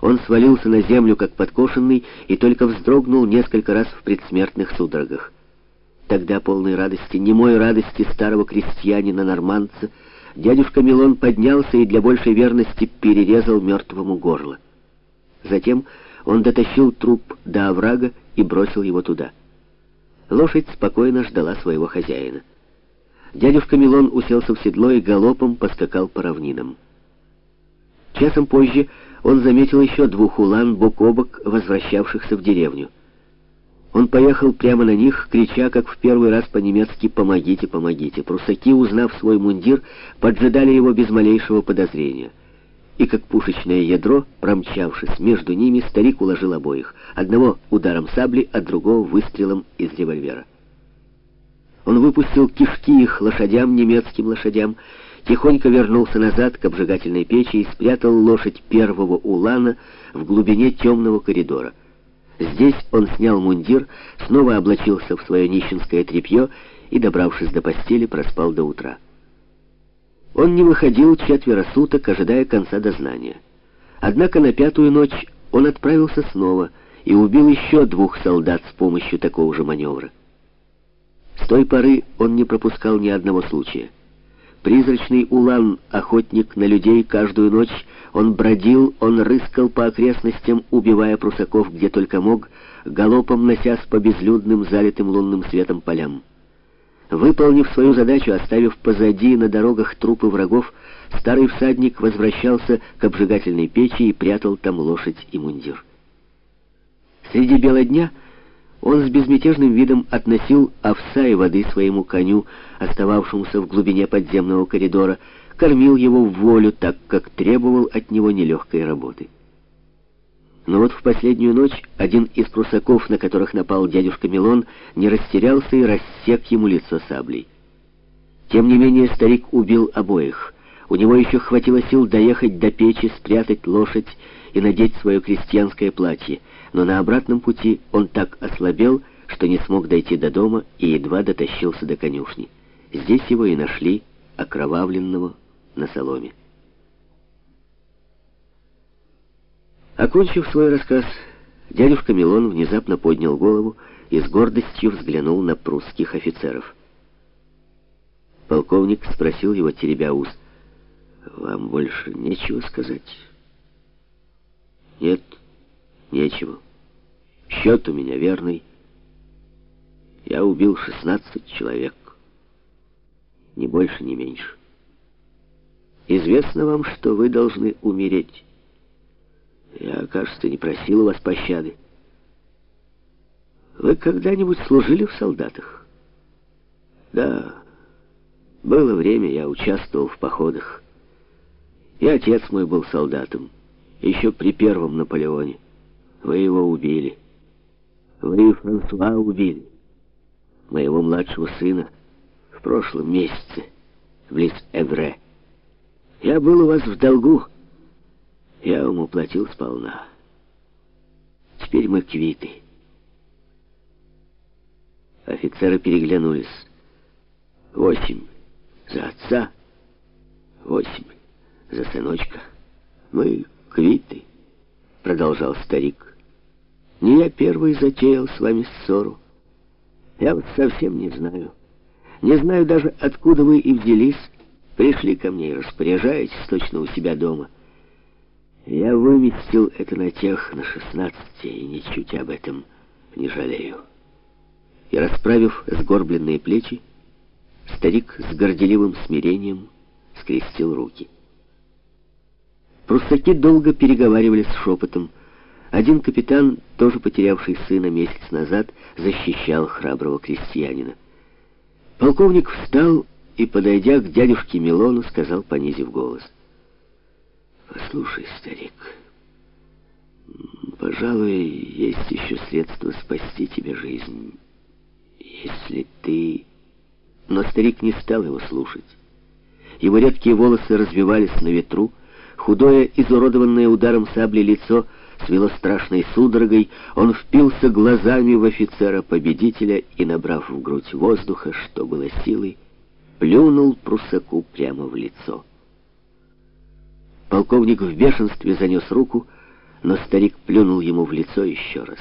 Он свалился на землю, как подкошенный, и только вздрогнул несколько раз в предсмертных судорогах. Тогда, полной радости, немой радости старого крестьянина-норманца, дядюшка Милон поднялся и для большей верности перерезал мертвому горло. Затем он дотащил труп до оврага и бросил его туда. Лошадь спокойно ждала своего хозяина. Дядюшка Милон уселся в седло и галопом поскакал по равнинам. Часом позже он заметил еще двух улан бок о бок, возвращавшихся в деревню. Он поехал прямо на них, крича, как в первый раз по-немецки «Помогите, помогите!». Прусаки, узнав свой мундир, поджидали его без малейшего подозрения. И как пушечное ядро, промчавшись между ними, старик уложил обоих. Одного ударом сабли, а другого выстрелом из револьвера. Он выпустил кишки их лошадям, немецким лошадям, тихонько вернулся назад к обжигательной печи и спрятал лошадь первого улана в глубине темного коридора. Здесь он снял мундир, снова облачился в свое нищенское тряпье и, добравшись до постели, проспал до утра. Он не выходил четверо суток, ожидая конца дознания. Однако на пятую ночь он отправился снова и убил еще двух солдат с помощью такого же маневра. С той поры он не пропускал ни одного случая. Призрачный улан, охотник на людей каждую ночь, он бродил, он рыскал по окрестностям, убивая прусаков где только мог, галопом носясь по безлюдным, залитым лунным светом полям. Выполнив свою задачу, оставив позади на дорогах трупы врагов, старый всадник возвращался к обжигательной печи и прятал там лошадь и мундир. Среди бела дня он с безмятежным видом относил овса и воды своему коню, остававшемуся в глубине подземного коридора, кормил его в волю, так как требовал от него нелегкой работы. Но вот в последнюю ночь один из прусаков, на которых напал дядюшка Милон, не растерялся и рассек ему лицо саблей. Тем не менее старик убил обоих. У него еще хватило сил доехать до печи, спрятать лошадь и надеть свое крестьянское платье, но на обратном пути он так ослабел, что не смог дойти до дома и едва дотащился до конюшни. Здесь его и нашли, окровавленного, на соломе. Окончив свой рассказ, дядюшка Милон внезапно поднял голову и с гордостью взглянул на прусских офицеров. Полковник спросил его, теребя ус, «Вам больше нечего сказать?» Нет, нечего. Счет у меня верный. Я убил 16 человек. Ни больше, ни меньше. Известно вам, что вы должны умереть. Я, кажется, не просил у вас пощады. Вы когда-нибудь служили в солдатах? Да, было время, я участвовал в походах. И отец мой был солдатом еще при первом Наполеоне. Вы его убили. Вы Франсуа убили. Моего младшего сына в прошлом месяце, близ Эвре. Я был у вас в долгу. Я ему платил сполна. Теперь мы квиты. Офицеры переглянулись. Восемь за отца, восемь за сыночка. Мы квиты, продолжал старик. Не я первый затеял с вами ссору. Я вот совсем не знаю. Не знаю даже, откуда вы и взялись. Пришли ко мне и распоряжаетесь точно у себя дома. Я выместил это на тех на шестнадцати и ничуть об этом не жалею. И расправив сгорбленные плечи, старик с горделивым смирением скрестил руки. Прусаки долго переговаривались шепотом. Один капитан, тоже потерявший сына месяц назад, защищал храброго крестьянина. Полковник встал и, подойдя к дядюшке Милону, сказал, понизив голос. «Послушай, старик, пожалуй, есть еще средства спасти тебе жизнь, если ты...» Но старик не стал его слушать. Его редкие волосы развивались на ветру, Худое, изуродованное ударом сабли лицо свело страшной судорогой, он впился глазами в офицера-победителя и, набрав в грудь воздуха, что было силой, плюнул прусаку прямо в лицо. Полковник в бешенстве занес руку, но старик плюнул ему в лицо еще раз.